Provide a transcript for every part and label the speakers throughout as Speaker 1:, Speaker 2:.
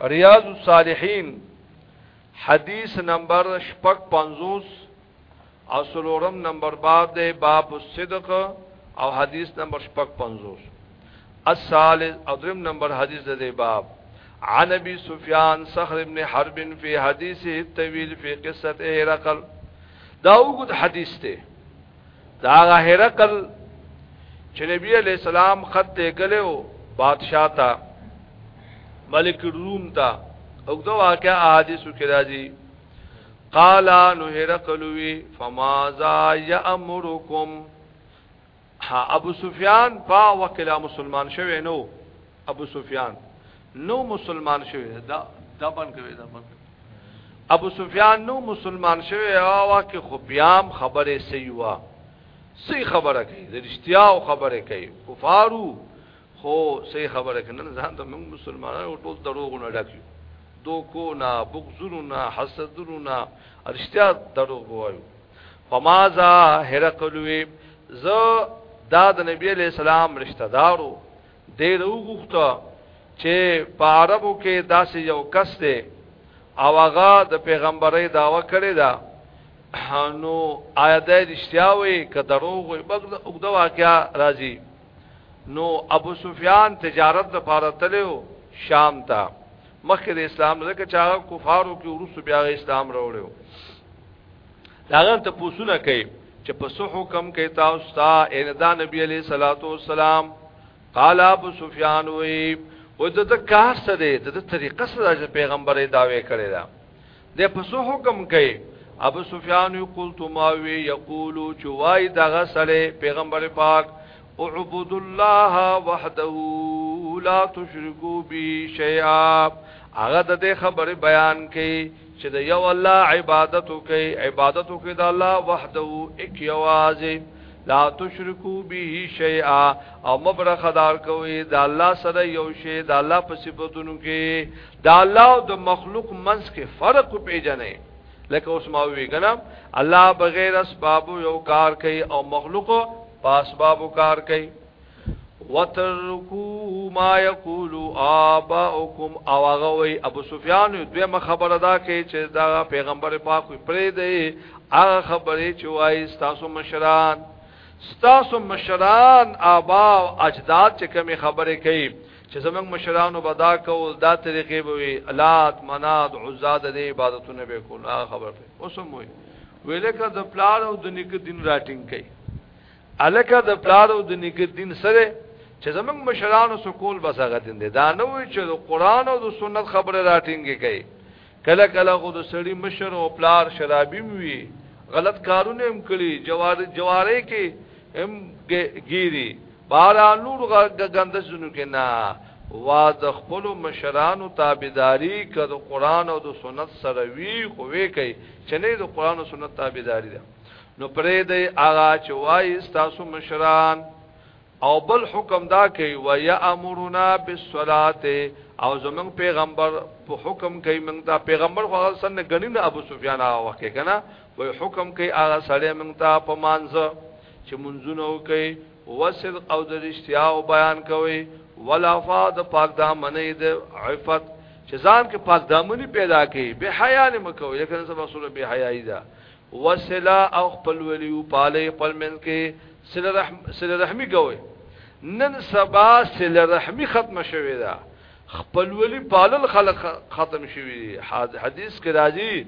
Speaker 1: ریاض الصالحین حدیث نمبر شپک پنزوس او سلورم نمبر باب دے باب الصدق او حدیث نمبر شپک پنزوس السالس او درم نمبر حدیث دے باب عن ابي سفيان صخر بن حرب في حديثه الطويل في قصه هرقل دا وګد حدیث ته دا غا هرقل چې نبی علی السلام خط ته کلو بادشاہ تا ملک روم تا او دا واقعا احادیثو کې راځي قال نو هرقل وی فماذا یامرکم ابو سفیان پا وکلا مسلمان شوه نو ابو سفیان نو مسلمان شوی دا دا بن کوي دا بن ابو سفیان نو مسلمان شوی هغه کې خو بیام خبره صحیح وا صحیح خبره کوي د رښتیا او خبره کوي کفارو خو صحیح خبره کوي نن ځان ته موږ مسلمانانو ټول دروغ نه ډکیو دوکو نه بغزونو نه حسدونو نه رښتیا دروغ وایو فمازا هرقلوی ز دا د نبی علیہ السلام رشتہ دارو دی نه وغوښته چې په عربو کې داسې یو کس دی او هغه د پیغمبري داوا کړې ده نو آیا د رښتیا وي که دروغ وي بغد وګدا واقعیا راځي نو ابو سفیان تجارت لپاره تلو شام ته مخکې د اسلام زکه چا کفارو کې ورسو بیا اسلام راوړو داغه ته پوسونه کوي چې په څه حکم کوي تاسو ته ان دا نبی عليه صلوات و سلام قال ابو سفيان وي او د کار سره د طریقه سره چې پیغمبري داوي کړی دا د په څه حکم کوي ابو سفيان یقول تو ما وی یقول چې وای دغه سره پیغمبر پاک اعبد الله وحده لا تشركوا به شيئا هغه د خبره بیان کوي چې د یو الله عبادت وکي عبادت وکي د الله وحده اک یوازې لا تشرکو به شیئا او مبرخه دار کوي د الله سره یو شی د الله په صفاتونو کې د الله او د مخلوق منځ کې فرق پیژنې لکه اوس ما وی کنه الله بغیر اسباب یو کار کوي او مخلوق په اسباب کار کوي وترکو ما یقول آباؤکم او هغه وی ابو سفیان دوی ما خبره دا کې چې دا پیغمبر پاک پرې دی هغه خبرې چې وای تاسو مشران تاسو مشران آبا او اجداد چې کومې خبرې کوي چې زمنګ مشرانو بدا کول دا طریقې به وي الات مناد عزاد دې عبادتونه به کول هغه خبره اوس مو ویلکه د پلار او د نیک دین راټینګ کوي الکه د پلار او د نیکه دین سره چې زمنګ مشرانو سکول بس هغه دین دی دا نه وي چې د قران او د سنت خبره راټینګي کوي کله کله خو د سړی مشر او پلار شرابي وي غلط کارونه هم کړی جوار جواره کې هم ګيري بارا نور غند زنو کې نه وا د خپل مشرانو تابعداري کړه قران او د سنت سره وی خو وی کوي چې نه د قران او سنت تابعداري ده نو پرې دی هغه چې وایي تاسو مشران او بل حکم دا کوي و یامرنا بالصلاه او زمون پیغمبر په حکم کوي موږ دا پیغمبر خو سن غنی نه ابو سفیان هغه وخت کنه وای حکم کوي هغه سړی موږ ته په مانزه چې منځونه وکي وسل او د رښتیا او بیان کوي ولا فاد پاک دامنې د عفت چې ځان کې پاک دامنې پیدا کړي به حیا نه مکو یکنه سبا سره به حیاي ده وسلا او خپل ولیو پاله خپل من کې سل رحم سل رحمی کوي نن سبا سل رحمی ختم شوی دا خپل ولی پالل خلق ختم شوی دی حدیث کې راځي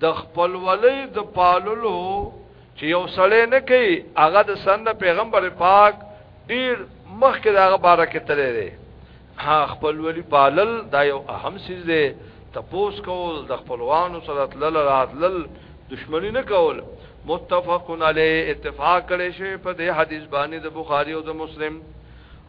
Speaker 1: د خپل ولی د پاللو چې یو سړی نه کوي هغه د سند پیغمبر پاک ډیر مخکې داغه باره کې تللی دی ها خپلولي پالل دا یو اهم څیز دی، تپوس کول، د خپلوانو سره تلل راتلل، دښمني نه کول. متفق علیه، اتفاق کړی شوی په دې حدیث باندې د بخاري او د مسلم.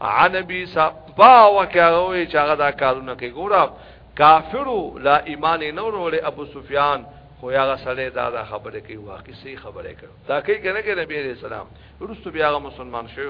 Speaker 1: عن ابي سا با وکه هغه وی چې هغه دا کارونه کوي ګوره کافرو لا ایمان یې نه وروړی ابو سفیان خو هغه سړی دا دا خبره کوي واقعي صحیح خبره کوي دا کوي کنه کې نبی رسول الله رستو بیا هغه مسلمان شوی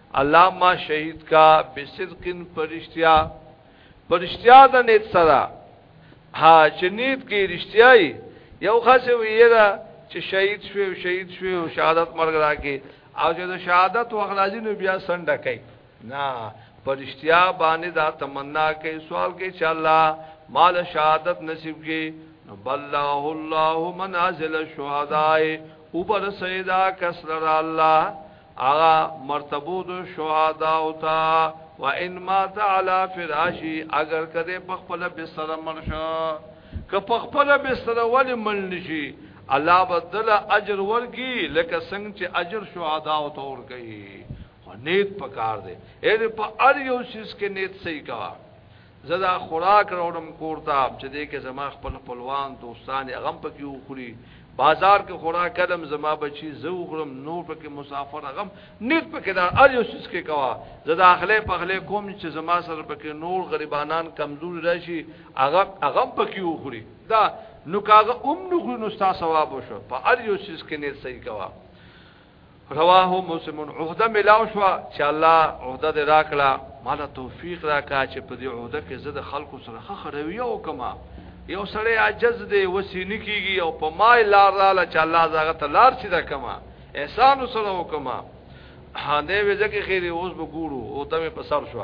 Speaker 1: الله ما شهید کا بصدقن پرشتیا پرشتیا د نیت سره ها چې نیت کې رښتیاي یو خاصه ویره چې شهید شوی او شهید شوی او شهادت مرګ راکې او چې د شهادت وخت راځي نو بیا سنډه کوي نه پرشتیا باندې دا تمنا کوي سوال کوي چې الله مال شهادت نصیب کې بلله الله منازل الشهداء وبر سیدا کسر الله هغه مرتبو د شهدا او تا و ان ما تعالی فراشی اگر کده په خپل بستر مرشه که په خپل بستر ول مل نشي الله بدل اجر ورکی لکه څنګه چې اجر شهدا او تور کوي خو نیت پکار دی اې په ار یو شیز کې نیت صحیح کا زه دا خوراک راوړم کور ته چې دې کې زما خپل خپلوان دوستان یې غم پکې وخوري بازار کې خوراک کلم زما بچي زه وخورم نور پکې مسافر غم نیت پکې دا ار یو سیس کې کوا زه دا اخلې پخلې کوم چې زما سره پکې نور غریبانان کمزور راشي هغه هغه پکې وخوري دا نو کاغه اوم نو خو نو ستا ثواب وشو په ار یو سیس کې نیت صحیح کوا رواه مسلم عہده ملاو شو چې الله عہده دې راکړه مال توفیق راکا چې په دې عہده کې زده خلکو سره خخروي او کما یو سړی عجز دی وسین کیږي او په ما لار را ل چې الله زغه ته لار چې دا کما احسان سره وکما هانه وځکه خیر اوس به ګورو او ته په سر شو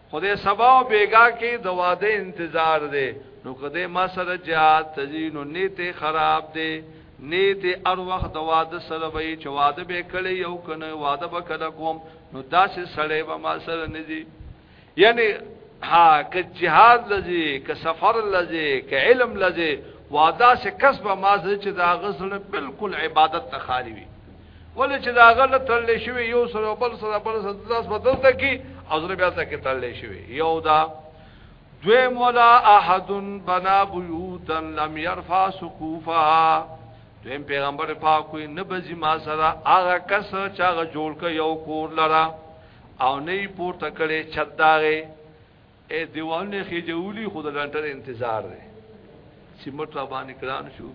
Speaker 1: خدای سبا او بیګا کې د واده انتظار دی نو کده ما سره جهاد تزي نو نیت خراب دی نیت ار وخت د واده سره وي چې واده به کړي یو کنه واده به کړه کوم نو داسې سړی به ما سره نږي یعنی ها که جهاد لږي که سفر لږي که علم لږي واده سه کسب ما سره چې دا غسل بالکل عبادت ته خالي وي ولې چې دا غل تړلې شوی یو سره بل سره بل سره لاس بدل ته کی او زړه بیا ته کې تړلې شوی یو دا دوی مولا احد بنا بیوتا لم يرفع سقوفا دوی پیغمبر پاک کوئی نبزی ما سره هغه کس چې هغه جوړ ک یو کور لرا او نه پورته کړي چدارې اے دیوالونه خې جوړي خود لنټر انتظار دی سیمټ را باندې کران شو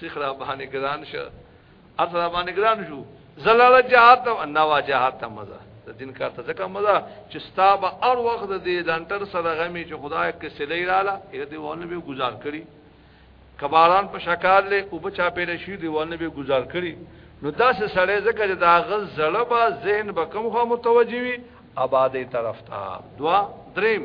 Speaker 1: سیخ را باندې ګران شه اته را باندې ګران شو زلاله جهاد ته نه وا جهاد ته مزه د دین کار ته ځکه مزه چې ستاب اور وخت د لنټر سره غمی چې خدای کې سلی رااله یې دی ونه به گزار کړی کباران په شکار له او بچا پیدا شي دی ونه به گزار کړی نو داسې سړی ځکه چې دا غز زړه با ذهن به کوم خو متوجي وي آبادې طرف ته دوا دریم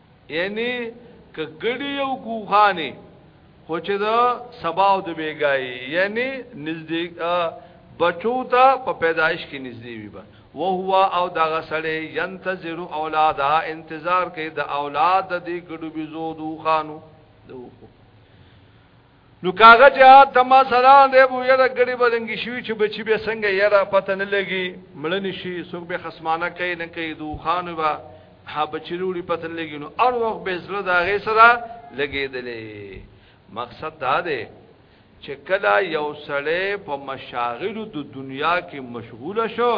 Speaker 1: یعنی که ګړی یو ګوخانه خو چې دا سبا او د بیګای یعنی نږدې بچو ته په پیدایش کې نږدې وي با او هو او دغه سړی ينتظر اولاده انتظار کوي د اولاد د دې ګډو بيزو دوخانو دوخو نو کاغه جهاد ته ما سلام دی بو یره ګړي بلنګ شي چې بچي به څنګه یره پته نه لګي مړنی شي څوک به خصمانه کوي نه کوي دو خان با ها بچي وروړي پته نه لګي نو ار وخت به زړه دا غي سره لګيدلې مقصد دا دی چې کله یو سړی په مشاغل د دنیا کې مشغول شو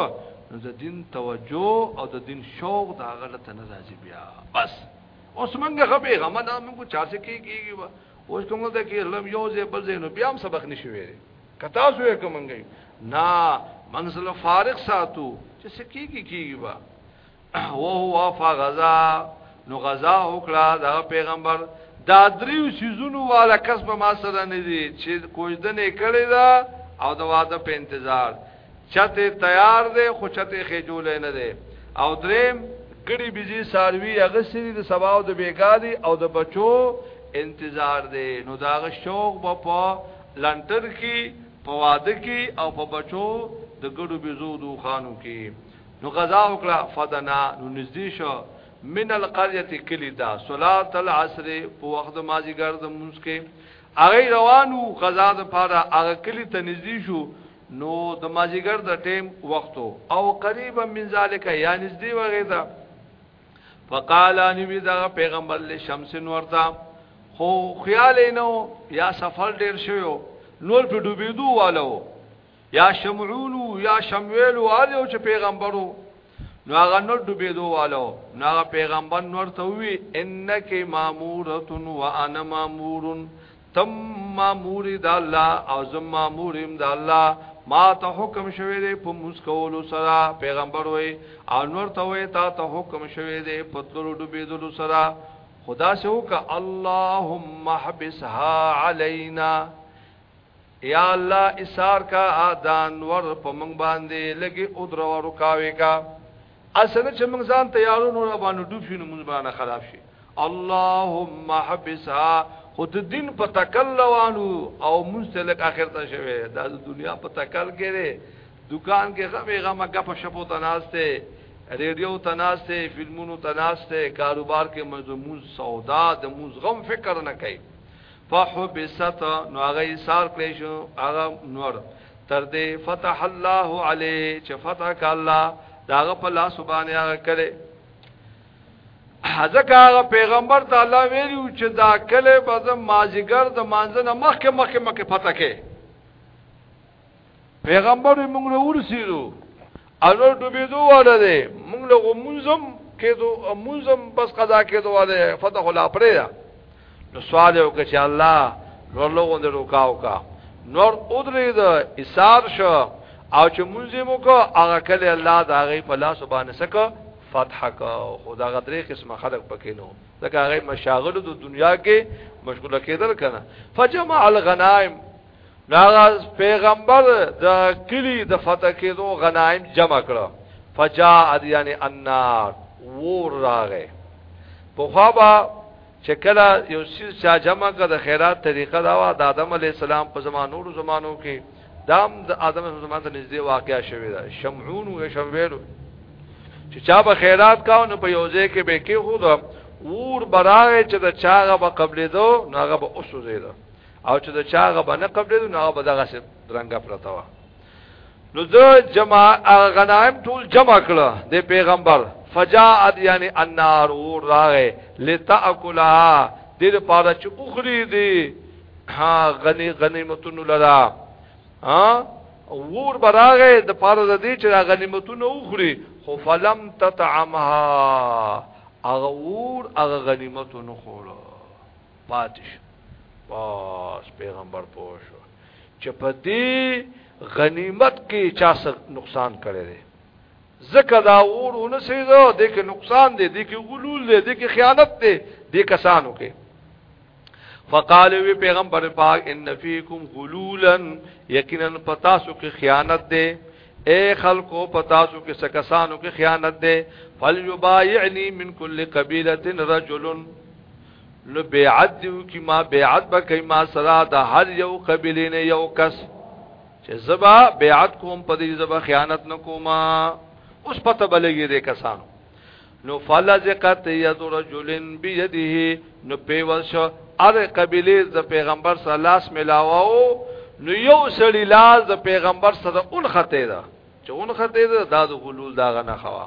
Speaker 1: نو د دین توجه او د دین شوق دا غلط نه راځي بیا بس اوس منګه غبي غمه دا موږ چا څه کیږي اوس کومه ده کې لم یو ځای بل ځای نو بیا هم سبق نشي ویلي کتا سو یې کومنګي نا منزل فارغ ساتو چې سکی کی کیږي با او هو فغزا نو غزا وکړه دا پیغمبر دا دریو سيزونو والا کس په ما سره نه دي چې کوجدنې کړی دا او د واده په انتظار چته تیار دی خو چته خېجول نه دی او دریم ګړي بيزي ساروي هغه سری د سبا او د بیګادي او د بچو انتظار دی نو دا شوق به په لنټر کې په واده کې او په بچو د ګړو بيزو دو خانو کې نو غزا وکړه فدنا نو نږدې شو من القريه کلی دا صلات العصر په وخت مازیګر د مونږ کې هغه روانو غزا د پاره هغه کلی ته نږدې شو نو د مازیګر د ټیم وختو او قریبا من ذالک یا نږدې وغه دا فقال نبی دا پیغمبر له شمس نور تا خو خیال نو یا سفر ډیر شوی نور په ډوبېدو والو یا شمعون یا شمویل او اړ چې پیغمبرو نو هغه نو ډوبېدو والو نو هغه پیغمبر نور ته وی انک مامورتن وانا مامورن تم مامور د الله او زم مامورم د الله ما ته حکم شوی دی په مسکول سره پیغمبر وی او نور ته وی تا ته حکم شوی دی په تلو ډوبېدلو سره خدا سه وک اللهم حبسها علينا یا الله اسار کا دان ور په مونږ باندې لګي او درو رکاوي کا اسنه چې مونږ ځان تیارو نو باندې ډوب شي نو مونږ باندې خراب شي اللهم حبسها خود دین په تکل روانو او مونږ ته لک اخر ته شوه دا د دنیا په تکل کې دکان کې غمه غمه غپ شپو تناسته ریډیو تناسته فلمونو تناسته کاروبار کې مزمون سودا د مزغم فکر نه کوي فحبست نو هغه ایثار کړی شو هغه نور تر دې فتح الله علی چې فتح ک الله داغه په لاس باندې هغه کړي ځکه هغه پیغمبر ته الله ویلو چې دا کله به زم ماجګر د مانځنه مخکې مخکې مخکې فتح کې پیغمبر موږ له ورسېدو انو ډوبېدو واله دی موږ له منظم کېدو منظم بس قضا کېدو واله فتح الله پرې دا نو سوال یو کې چې الله نور له غوند روکاو کا نور اودرې دا ایثار شو او چې مونږ مو کو هغه کله الله دا غي په لاس باندې سکه فتح کا خدا غدرې قسمه خلق پکې نو ځکه هغه مشاغل د دنیا کې مشغوله کېدل کنه فجمع الغنائم ناغاز پیغمبر د کلی د فتح کېدو غنایم جمع کړو فجاء یعنی النار ور راغې په خوابه چې کله یو سیز چا جمع کړ د خیرات طریقه دا و د آدم علی السلام په زمانو نور زمانو کې دام د دا آدم زمانه نږدې واقعیا شوی دا شمعون او شمویل چې چا به خیرات کاو نو په یوځې کې به کې خو دا ور برای چې دا چاغه به قبلې دو ناغه به اوسو زیاده او چې د چا غبا نه قبلې نو هغه به دغه سي رنګه پرتا و نو د جمع غنائم ټول جمع کړه د پیغمبر فجاءت یعنی النار اور راغه لتاکلها د دې پاره چې اخري دي ها غني غنیمتونو لرا ها ور براغه د پاره د دې چې غنیمتونو اخري خو فلم تطعمها اغه ور اغه غنیمتونو خوړه پاتې شو بس پیغمبر پوه شو چې په دې غنیمت کې چا څه نقصان کړی دی ځکه دا اور ونسېدو د کې نقصان دی د کې غلول دی د کې خیانت دی د کسانو کې فقال وی پیغمبر پاک ان فیکم غلولا یقینا پتاسو کې خیانت دی اے خلقو پتاسو کې سکسانو کې خیانت دی فلیبایعنی من کل قبیلۃ رجلن نو بیعت دیو کی ما بیعت به کای ما سره د هر یو قبیله نه یو کس چې زبا بیعت کوم په دې زبا خیانت نکوم اوس پته بلګی دې کسانو نو فلزقت ید رجلن بیده نو پیول شو ار قبیله د پیغمبر سره لاس ملاواو نو یو سړی لاس د پیغمبر سره اون خطه ده چې اون خطه ده دا د غلول دا غنه خوا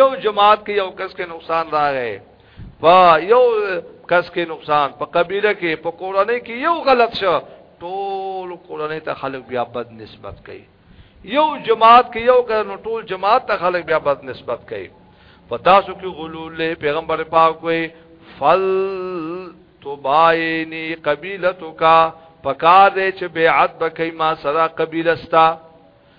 Speaker 1: یو جماعت کې یو کس کې نقصان راغی په یو کس کې نقصان په قبيله کې په کورنۍ کې یو غلط شو ټول کورنۍ ته خلک بیا بد نسبت کوي یو جماعت کې یو کړه ټول جماعت ته خلک بیا بد نسبت کوي په تاسو کې غلول له پیغمبر پاک وي فل تباینی قبیلتک پکار دې چې بیعت بکې ما سره قبیلستا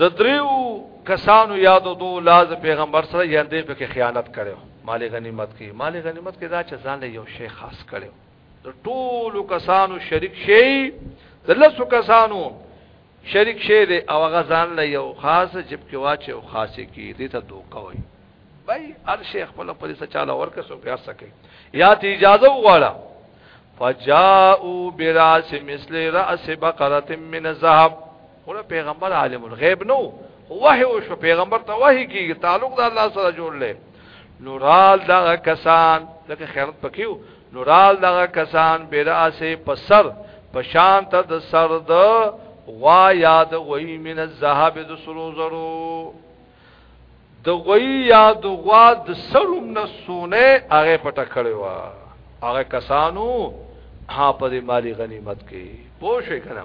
Speaker 1: د دریو کسانو یادو دو لاز پیغمبر سره یاندې په کې خیانت کړو مال غنیمت کې مال غنیمت کې دا چې ځان له یو شی خاص کړو د ټولو کسانو شریک شي د لسو کسانو شریک شي دی او هغه ځان له یو خاص جب کې واچي او خاصه کې دې ته دوکا وي بای ال شیخ په لپاره څه چاله ورکه سو بیا سکے یا ته اجازه وغواړه فجاءوا براس مثل راس بقره من الذهب خو پیغمبر عالم الغیب نو وحی او شو پیغمبر ته وحی کیږي تعلق د الله سره جوړ لې نورال دا کسان لکه خیرت پکیو نورال دا کسان بیرا سه پسر پشان ته د سر د غوا یاد غوی من الذهب د سرو زرو د غوی یاد غوا د سلم نه سونه هغه پټه کړی و هغه کسانو ها په مالی غنیمت کې پوه شئ کنه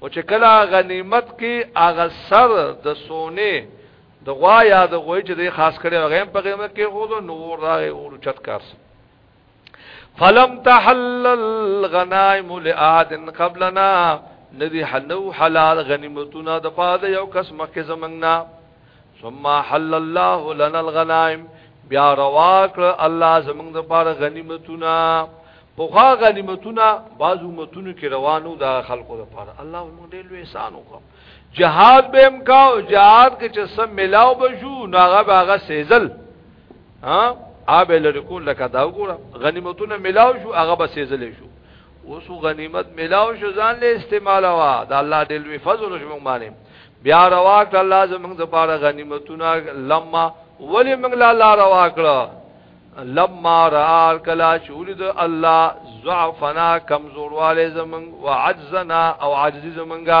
Speaker 1: او چې کله غنیمت کې هغه سر د سونه د غوا یا د غوي چې د خاص کړي هغه په قیمت کې خود نور راغی او چت کار فلم تحل الغنائم لآد قبلنا ندی حلو حلال غنیمتونه د پاده یو کس مخکې زمنګنا ثم حل الله لنا الغنائم بیا روا کړ الله زمنګ د پاره غنیمتونه پوخا غنیمتونه باز امتونو کې روانو دا خلکو د پاره الله موږ دې لوی احسان وکړ جهاد به امکاو جهاد کې چې سم ملاو بشو ناغه باغه سیزل ها آب لري کول لکه دا وګوره غنیمتونه ملاو شو هغه به سیزل شو اوس غنیمت ملاو شو ځان له استعمال وا دا الله دې لوی فضل شو موږ باندې بیا روا کړ الله زموږ د پاره غنیمتونه لما ولی موږ لا الله روا کړ لما را کلا چولید الله ضعفنا کمزورواله زمنګ وعجزنا او عاجزی زمنګا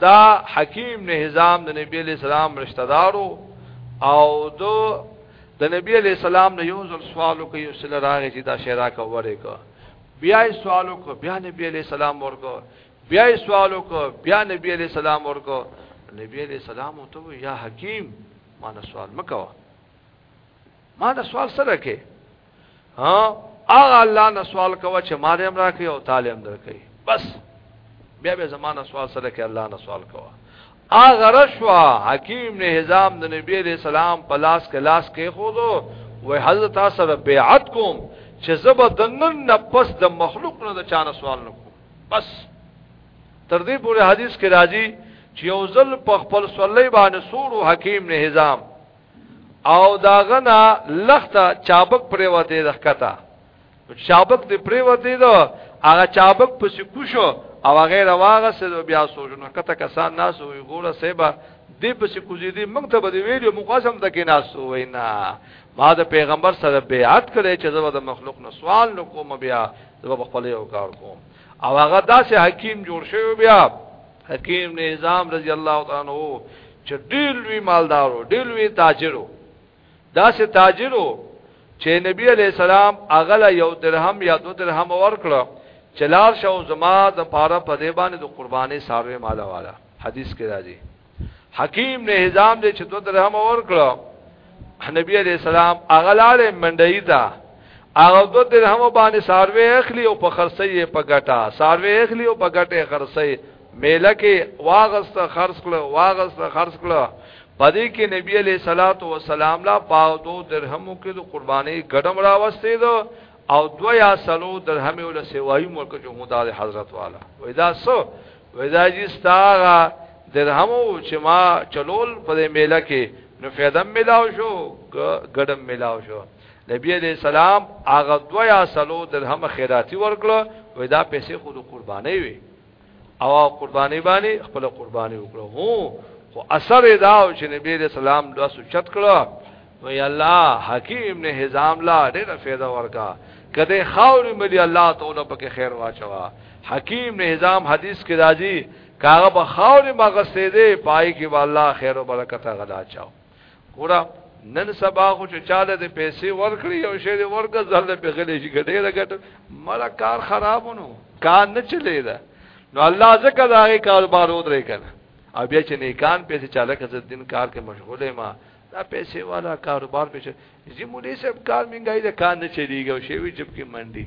Speaker 1: دا حکیم نه حزام د نبی علیہ السلام رشتہ دارو او دو د نبی علیہ السلام نه یو ځل سوال کوي او سره راغی چې دا شعر کا وره کا بیا سوال کو بیا نبی علیہ السلام ورکو بیا سوال کو بیا نبی علیہ السلام ورکو نبی علیہ السلام ته یا حکیم ما سوال مکوه ما نه سوال سره کې ها هغه الله نه سوال کوه چې ما دې هم راکې او تعالی هم درکې بس بیا به زمانہ سوال سره کې الله نه سوال کوه هغه رشوا حکیم نے حزام د نبی علیہ السلام په لاس کې لاس کې خودو و حضرت سره بیعت کوم چې زب د نن نه پس د مخلوق نه د چانه سوال نه کوم بس تر دې پورې حدیث کې راځي چې یو ځل په خپل صلی باندې سور حکیم نه حزام او دا غنا لخته چابک پریوته د ښکتا چابک دی پریوته دا هغه چابک پس کوشو او هغه راواغه سد بیا سوچنه کته کسان ناس وي ګوره سیبا دی پس کوزی دی موږ ته بده ویډیو مقاسم تک ناس وینا ما د پیغمبر سره بیعت کړی چې زه د مخلوق نه سوال نکوم بیا زه په خپل یو کار کوم او هغه داسې حکیم جوړ شوی بیا حکیم بن حزام رضی الله تعالی عنہ چې ډېر لوی مالدارو ډېر لوی تاجرو دا سه تاجرو چې نبی علی السلام اغلا یو درهم یا دو درهم ورکړو چلار شو زما د پاره په دی باندې د قربانې ساروي مال والا حدیث کې راځي حکیم نه حزام دې چې دو درهم ورکړو نبی علیہ السلام هغه لاړې منډي تا هغه دو درهم باندې ساروي اخلي او په خرڅي په ګټه ساروي اخلي او په ګټه خرڅي میله کې واغست خرڅ کړو واغست خرڅ کړو پدې کې نبی علیہ الصلات والسلام لا پاو دو درهمو کې د قرباني ګډم راوستي دو او دو یا سلو درهم ول سیوای ملک جمهودار حضرت والا وای دا سو وای دا جی ستاغه درهم چې ما چلول په میله کې نو فیدم ملاو شو ګډم ملاو شو نبی علیہ السلام هغه دو یا سلو درهم خیراتی ورکړه وای دا پیسې خود قرباني وي او قرباني باندې خپل قرباني وکړو هو خو اثر دا او چې نبی رسول سلام دوا سوچت کړو وی الله حکیم ابن حزام لا ډېر فایده ورکا کده خاورې ملي الله تعالی پکې خیر واچوا حکیم ابن حزام حدیث کې راځي کاغه په خاورې مغسته دې پای کې والله خیر او برکت غلا چاو ګورا نن سبا خو چې چاله د پیسې ورکړي او شی د ورګه ځل په غلې شي ګټې را ګټ مړه کار خرابونو کار نه چلے دا نو الله زکه دا غي کاروبار ودرې کنه او بیا چې نیکان پیسې چاله کړه دین کار کې مشغوله ما دا پیسې والا کاروبار پیسې زمولې سب کار منګای دا کار نه چلیږي او شی وی جب کې منډي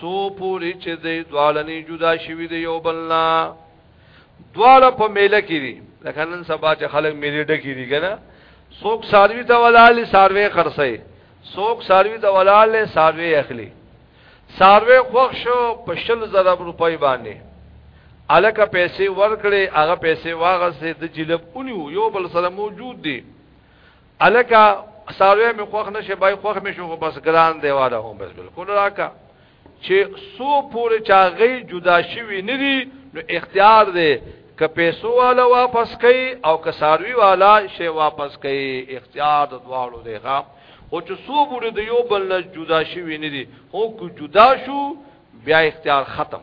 Speaker 1: سو پوری چې دی دوالنی جدا شوی دی یو بلنا دواله په میله کې دي لکه نن سبا چې خلک میله ډکې دي کنه څوک ساروی ته ولاله ساروی خرڅي څوک ساروی ته ولاله ساروی اخلي ساروی خوښ شو په شل زره روپۍ باندې الکه پیسې ورکړې هغه پیسې واغسته د جلب اونیو یو بل سره موجود دي الکا ساروی می خوخ نشه بای خوخ می شو بس ګران دی واده هم بس بالکل راکا چې سو پورې چاغې جدا شوی ندي نو اختیار دی که پیسو والا واپس کوي او که ساروی والا شی واپس کوي اختیار د دواړو دی ښا او چې سو پورې د یو بل نه جدا شوی ندي هو کو جدا شو بیا اختیار ختم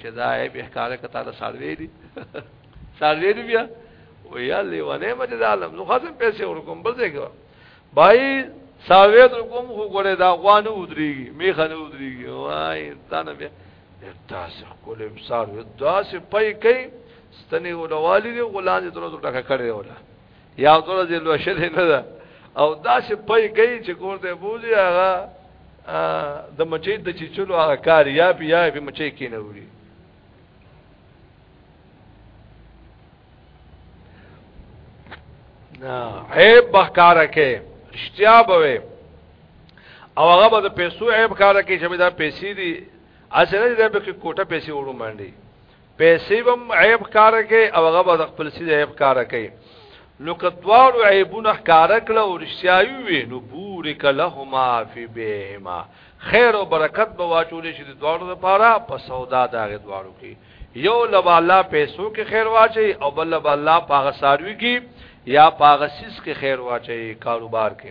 Speaker 1: چې دا یې به ښکارا کته د سالوي دي سالوي دي بیا و یا لیوانه مجد عالم نو خاصم پیسې ورکوم بل ځای کې بای ساویت کوم خو ګوره دا غوانه ودریږي میخه نه ودریږي وای دا نه بیا تاسو خپل ابصار داسې پي کوي ستنې ولوالي غلان دې تر ټکه کړی ولا یا ګور دې لو شل نه ده او دا چې پي گئی چې کور ته بوزي هغه د مچې د چې چلو هغه کار یا بیا په مچې کې نه وړي نه عیب بخکاره کې اشتیا بوي او هغه به د پیسو عیب کاره کې چې دا پیسې دي اصله دې به کوټه پیسې وړو باندې پیسې بم عیب کار کوي او هغه به خپل سي عیب کار کوي نو کدوار عیبونه کار کړه او رښتیاوي وي نو بورک لهما فی بهما خیر او برکت به واچول شي د دوارو لپاره په سودا دا غي دوارو کې یو لبا الله پیسو کې خیر واچي او بل لبا الله پاغه ساروي کې یا پاغه سیس کې خیر واچي کاروبار کې